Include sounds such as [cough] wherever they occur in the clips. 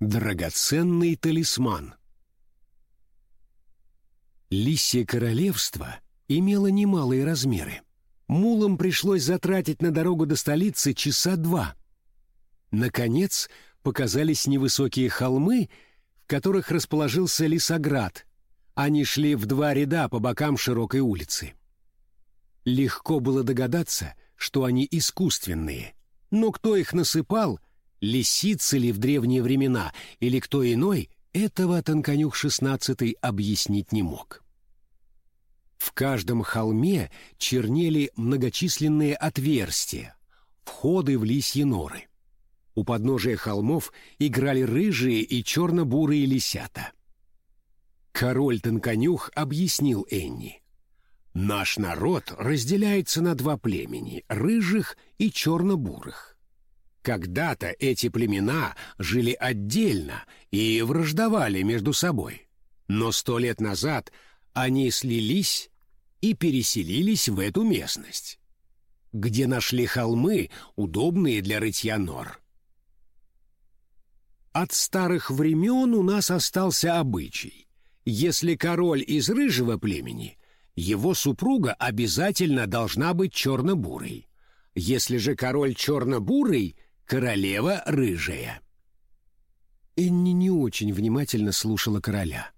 Драгоценный талисман. Лисье королевство имело немалые размеры. Мулам пришлось затратить на дорогу до столицы часа два. Наконец показались невысокие холмы, в которых расположился лесоград. Они шли в два ряда по бокам широкой улицы. Легко было догадаться, что они искусственные. Но кто их насыпал, лисицы ли в древние времена или кто иной, этого Тонконюк XVI объяснить не мог. В каждом холме чернели многочисленные отверстия, входы в лисьи норы. У подножия холмов играли рыжие и черно-бурые лисята. Король Тонконюх объяснил Энни. «Наш народ разделяется на два племени — рыжих и черно-бурых. Когда-то эти племена жили отдельно и враждовали между собой. Но сто лет назад они слились и переселились в эту местность, где нашли холмы, удобные для рытья нор. От старых времен у нас остался обычай. Если король из рыжего племени, его супруга обязательно должна быть черно-бурой. Если же король черно-бурый — королева рыжая. Энни не очень внимательно слушала короля.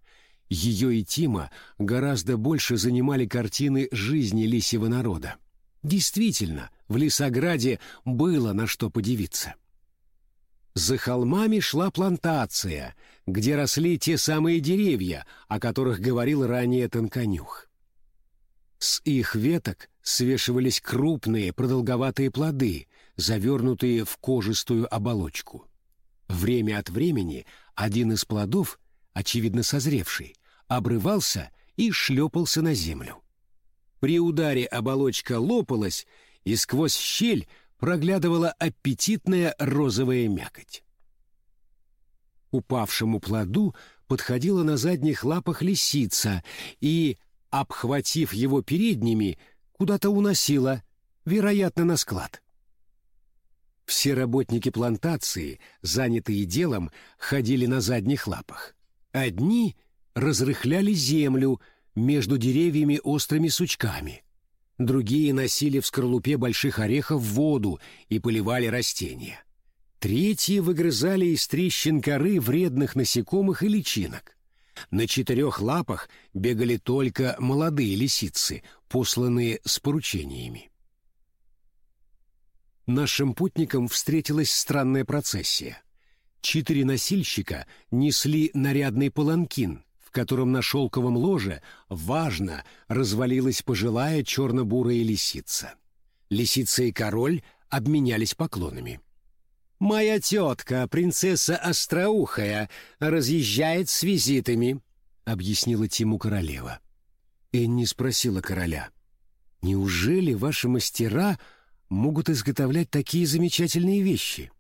Ее и Тима гораздо больше занимали картины жизни лисьего народа. Действительно, в Лесограде было на что подивиться. За холмами шла плантация, где росли те самые деревья, о которых говорил ранее Тонконюх. С их веток свешивались крупные продолговатые плоды, завернутые в кожистую оболочку. Время от времени один из плодов, очевидно созревший, обрывался и шлепался на землю. При ударе оболочка лопалась, и сквозь щель проглядывала аппетитная розовая мякоть. Упавшему плоду подходила на задних лапах лисица и, обхватив его передними, куда-то уносила, вероятно, на склад. Все работники плантации, занятые делом, ходили на задних лапах. Одни разрыхляли землю между деревьями острыми сучками. Другие носили в скорлупе больших орехов воду и поливали растения. Третьи выгрызали из трещин коры вредных насекомых и личинок. На четырех лапах бегали только молодые лисицы, посланные с поручениями нашим путникам встретилась странная процессия. Четыре носильщика несли нарядный паланкин, в котором на шелковом ложе важно развалилась пожилая черно-бурая лисица. Лисица и король обменялись поклонами. «Моя тетка, принцесса Остроухая, разъезжает с визитами», — объяснила Тиму королева. Энни спросила короля, «Неужели ваши мастера могут изготовлять такие замечательные вещи?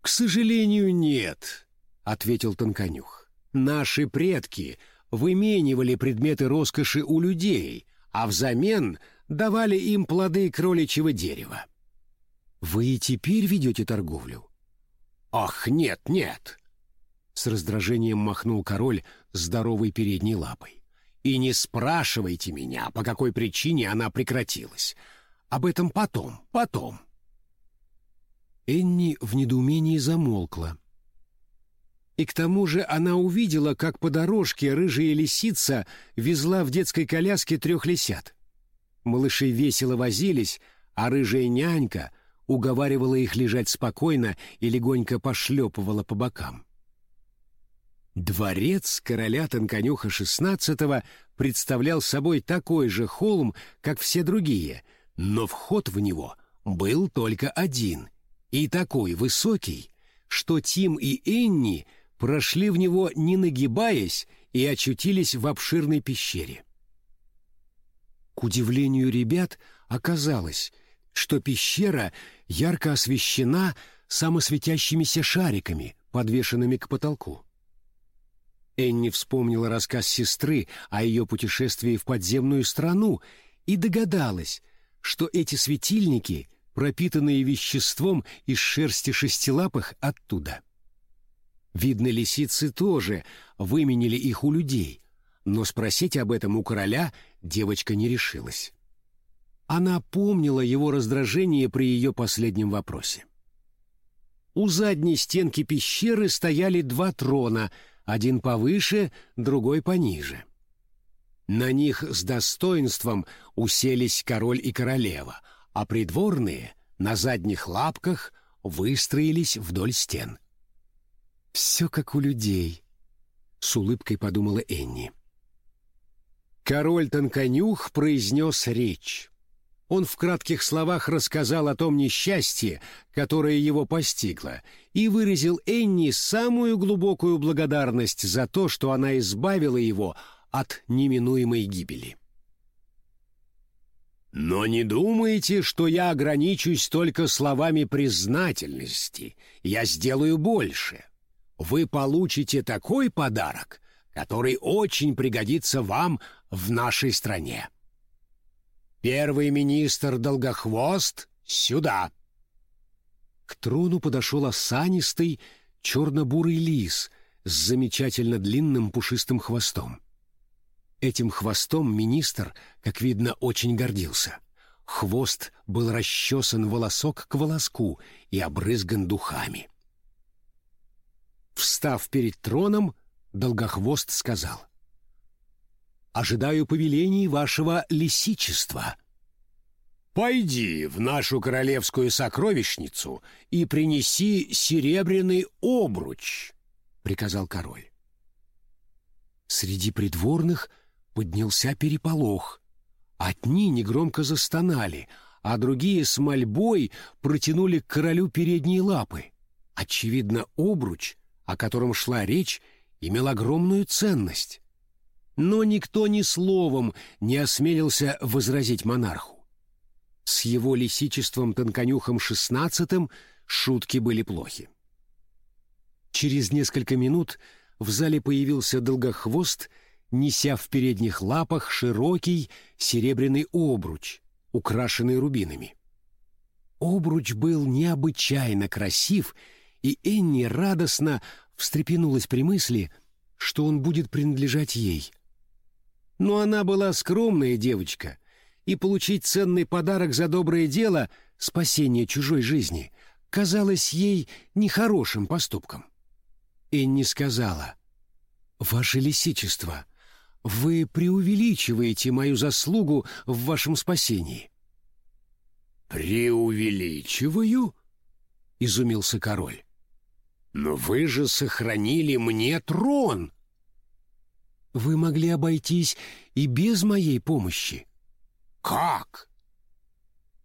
К сожалению, нет, ответил Тонконюх. Наши предки выменивали предметы роскоши у людей, а взамен давали им плоды кроличьего дерева. Вы и теперь ведете торговлю? Ах, нет, нет! С раздражением махнул король здоровой передней лапой. И не спрашивайте меня, по какой причине она прекратилась. Об этом потом, потом. Энни в недоумении замолкла. И к тому же она увидела, как по дорожке рыжая лисица везла в детской коляске трех лисят. Малыши весело возились, а рыжая нянька уговаривала их лежать спокойно и легонько пошлепывала по бокам. Дворец короля Тонконюха XVI представлял собой такой же холм, как все другие — но вход в него был только один, и такой высокий, что Тим и Энни прошли в него не нагибаясь и очутились в обширной пещере. К удивлению ребят оказалось, что пещера ярко освещена самосветящимися шариками, подвешенными к потолку. Энни вспомнила рассказ сестры о ее путешествии в подземную страну и догадалась, что эти светильники, пропитанные веществом из шерсти шестилапых, оттуда. Видно, лисицы тоже выменили их у людей, но спросить об этом у короля девочка не решилась. Она помнила его раздражение при ее последнем вопросе. У задней стенки пещеры стояли два трона, один повыше, другой пониже. На них с достоинством уселись король и королева, а придворные на задних лапках выстроились вдоль стен. «Все как у людей», — с улыбкой подумала Энни. Король Тонконюх произнес речь. Он в кратких словах рассказал о том несчастье, которое его постигло, и выразил Энни самую глубокую благодарность за то, что она избавила его от неминуемой гибели. «Но не думайте, что я ограничусь только словами признательности. Я сделаю больше. Вы получите такой подарок, который очень пригодится вам в нашей стране». Первый министр Долгохвост сюда!» К трону подошел осанистый черно-бурый лис с замечательно длинным пушистым хвостом. Этим хвостом министр, как видно, очень гордился. Хвост был расчесан волосок к волоску и обрызган духами. Встав перед троном, Долгохвост сказал ожидаю повелений вашего лисичества». «Пойди в нашу королевскую сокровищницу и принеси серебряный обруч», — приказал король. Среди придворных поднялся переполох. Одни негромко застонали, а другие с мольбой протянули к королю передние лапы. Очевидно, обруч, о котором шла речь, имел огромную ценность но никто ни словом не осмелился возразить монарху. С его лисичеством Тонконюхом XVI шутки были плохи. Через несколько минут в зале появился долгохвост, неся в передних лапах широкий серебряный обруч, украшенный рубинами. Обруч был необычайно красив, и Энни радостно встрепенулась при мысли, что он будет принадлежать ей. Но она была скромная девочка, и получить ценный подарок за доброе дело, спасение чужой жизни, казалось ей нехорошим поступком. Энни сказала, «Ваше лисичество, вы преувеличиваете мою заслугу в вашем спасении». «Преувеличиваю?» — изумился король. «Но вы же сохранили мне трон!» Вы могли обойтись и без моей помощи. Как?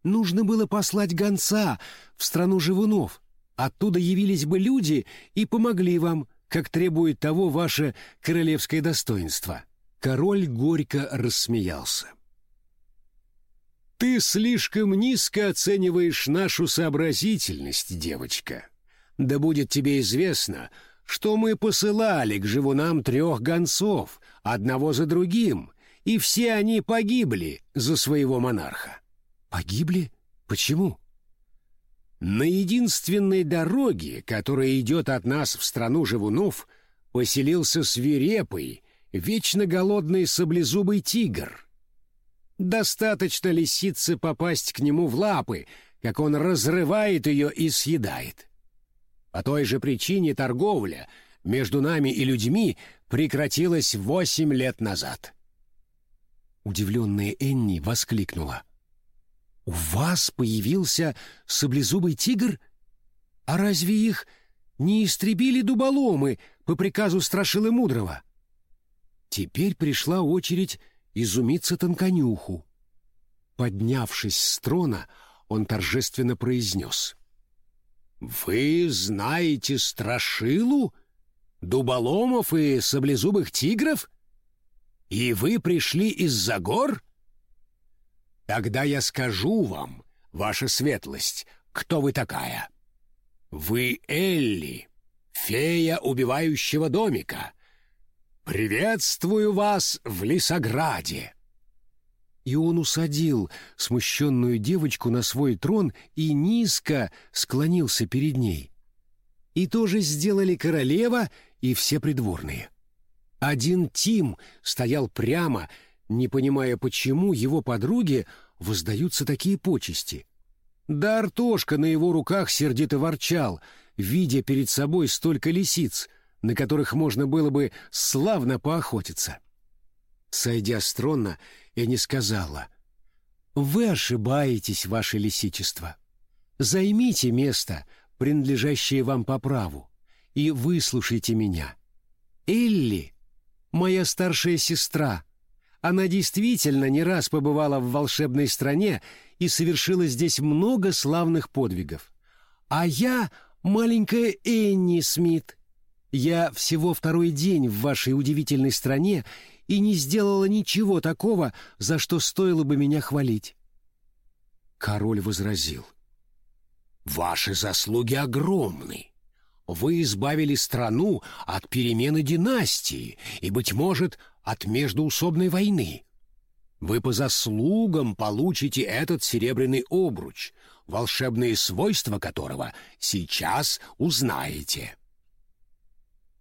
Нужно было послать гонца в страну живунов. Оттуда явились бы люди и помогли вам, как требует того ваше королевское достоинство. Король горько рассмеялся. Ты слишком низко оцениваешь нашу сообразительность, девочка. Да будет тебе известно, что мы посылали к живунам трех гонцов, одного за другим, и все они погибли за своего монарха. Погибли? Почему? На единственной дороге, которая идет от нас в страну живунов, поселился свирепый, вечно голодный саблезубый тигр. Достаточно лисице попасть к нему в лапы, как он разрывает ее и съедает. По той же причине торговля между нами и людьми прекратилась восемь лет назад. Удивленная Энни воскликнула. «У вас появился саблезубый тигр? А разве их не истребили дуболомы по приказу Страшилы Мудрого?» Теперь пришла очередь изумиться тонконюху. Поднявшись с трона, он торжественно произнес — «Вы знаете Страшилу, дуболомов и саблезубых тигров? И вы пришли из-за гор? Тогда я скажу вам, ваша светлость, кто вы такая. Вы Элли, фея убивающего домика. Приветствую вас в Лисограде» и он усадил смущенную девочку на свой трон и низко склонился перед ней. И тоже сделали королева и все придворные. Один Тим стоял прямо, не понимая, почему его подруге воздаются такие почести. Да Артошка на его руках сердито ворчал, видя перед собой столько лисиц, на которых можно было бы славно поохотиться. Сойдя с трона, я не сказала, «Вы ошибаетесь, ваше лисичество. Займите место, принадлежащее вам по праву, и выслушайте меня. Элли — моя старшая сестра. Она действительно не раз побывала в волшебной стране и совершила здесь много славных подвигов. А я — маленькая Энни Смит. Я всего второй день в вашей удивительной стране и не сделала ничего такого, за что стоило бы меня хвалить. Король возразил. «Ваши заслуги огромны. Вы избавили страну от перемены династии и, быть может, от междуусобной войны. Вы по заслугам получите этот серебряный обруч, волшебные свойства которого сейчас узнаете».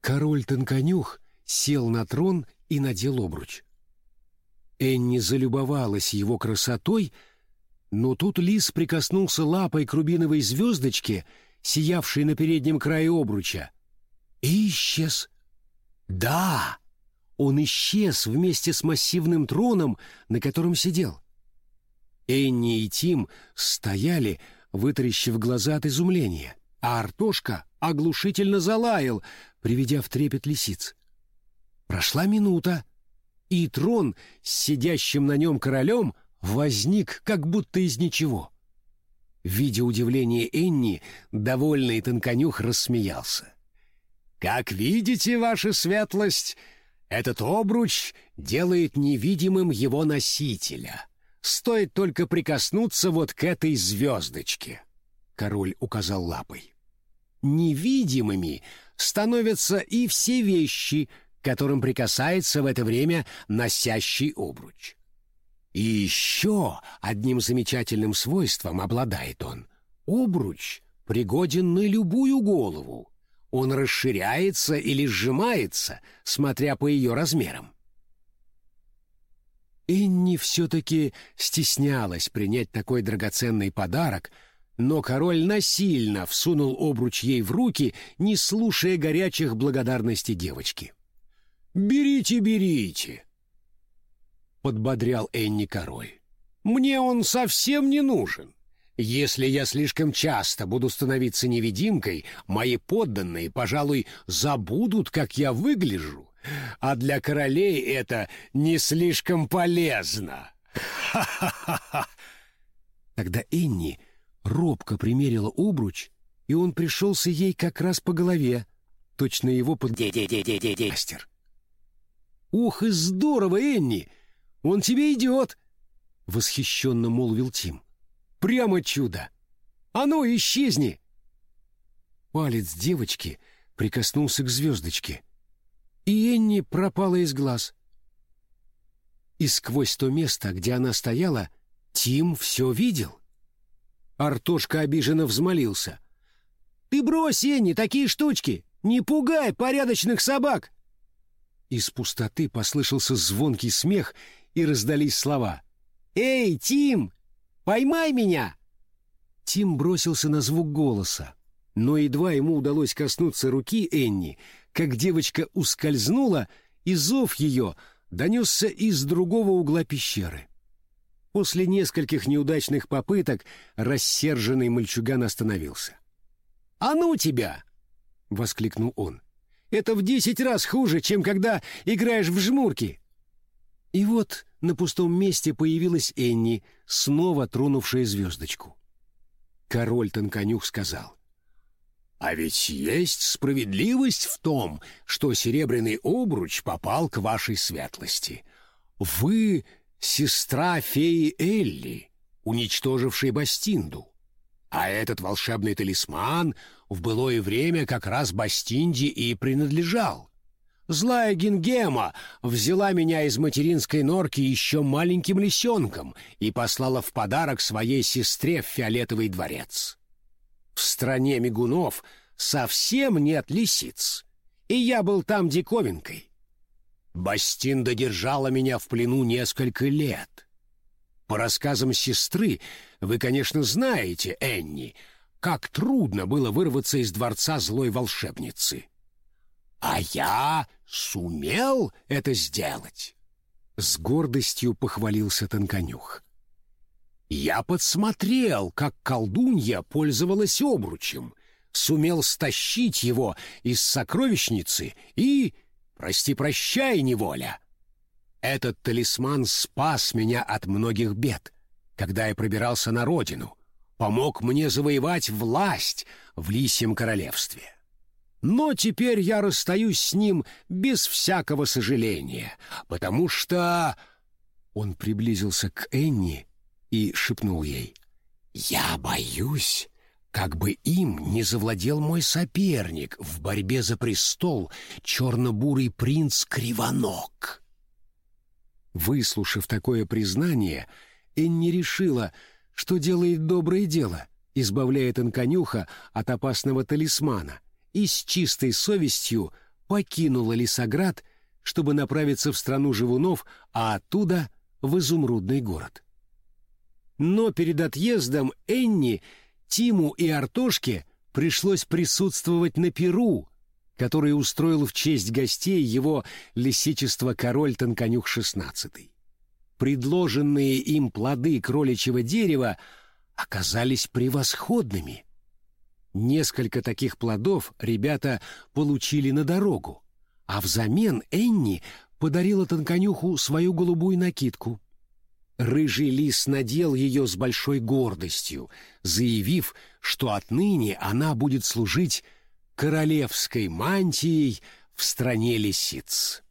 Король Тонконюх сел на трон и надел обруч. Энни залюбовалась его красотой, но тут лис прикоснулся лапой к рубиновой звездочке, сиявшей на переднем крае обруча, и исчез. Да, он исчез вместе с массивным троном, на котором сидел. Энни и Тим стояли, вытаращив глаза от изумления, а Артошка оглушительно залаял, приведя в трепет лисиц. Прошла минута, и трон с сидящим на нем королем возник как будто из ничего. Видя удивление Энни, довольный тонконюх рассмеялся. «Как видите, ваша светлость, этот обруч делает невидимым его носителя. Стоит только прикоснуться вот к этой звездочке», — король указал лапой. «Невидимыми становятся и все вещи, которым прикасается в это время носящий обруч. И еще одним замечательным свойством обладает он. Обруч пригоден на любую голову. Он расширяется или сжимается, смотря по ее размерам. Инни все-таки стеснялась принять такой драгоценный подарок, но король насильно всунул обруч ей в руки, не слушая горячих благодарностей девочки. «Берите, берите!» — подбодрял Энни король. «Мне он совсем не нужен. Если я слишком часто буду становиться невидимкой, мои подданные, пожалуй, забудут, как я выгляжу, а для королей это не слишком полезно. [laughs] Ха-ха-ха!» Тогда Энни робко примерила обруч, и он пришелся ей как раз по голове, точно его под... мастер. «Ух и здорово, Энни! Он тебе идет!» — восхищенно молвил Тим. «Прямо чудо! А ну, исчезни!» Палец девочки прикоснулся к звездочке, и Энни пропала из глаз. И сквозь то место, где она стояла, Тим все видел. Артошка обиженно взмолился. «Ты брось, Энни, такие штучки! Не пугай порядочных собак!» Из пустоты послышался звонкий смех и раздались слова. «Эй, Тим, поймай меня!» Тим бросился на звук голоса, но едва ему удалось коснуться руки Энни, как девочка ускользнула, и зов ее донесся из другого угла пещеры. После нескольких неудачных попыток рассерженный мальчуган остановился. «А ну тебя!» — воскликнул он. Это в десять раз хуже, чем когда играешь в жмурки. И вот на пустом месте появилась Энни, снова тронувшая звездочку. Король Тонконюх сказал. «А ведь есть справедливость в том, что серебряный обруч попал к вашей светлости. Вы — сестра феи Элли, уничтожившей Бастинду. А этот волшебный талисман в былое время как раз Бастинди и принадлежал. Злая Гингема взяла меня из материнской норки еще маленьким лисенком и послала в подарок своей сестре в Фиолетовый дворец. В стране мигунов совсем нет лисиц, и я был там диковинкой. Бастинда держала меня в плену несколько лет. По рассказам сестры, вы, конечно, знаете, Энни, как трудно было вырваться из дворца злой волшебницы. А я сумел это сделать. С гордостью похвалился Тонконюх. Я подсмотрел, как колдунья пользовалась обручем, сумел стащить его из сокровищницы и Прости-прощай, неволя. Этот талисман спас меня от многих бед, когда я пробирался на родину, помог мне завоевать власть в Лисьем королевстве. Но теперь я расстаюсь с ним без всякого сожаления, потому что...» Он приблизился к Энни и шепнул ей. «Я боюсь, как бы им не завладел мой соперник в борьбе за престол, черно-бурый принц Кривонок. Выслушав такое признание, Энни решила, что делает доброе дело, избавляет Анконюха от опасного талисмана, и с чистой совестью покинула Лисоград, чтобы направиться в страну живунов, а оттуда в изумрудный город. Но перед отъездом Энни — Тиму и Артошке пришлось присутствовать на Перу, который устроил в честь гостей его лисичество король Тонконюх XVI. Предложенные им плоды кроличьего дерева оказались превосходными. Несколько таких плодов ребята получили на дорогу, а взамен Энни подарила Тонконюху свою голубую накидку. Рыжий лис надел ее с большой гордостью, заявив, что отныне она будет служить королевской мантией в стране лисиц.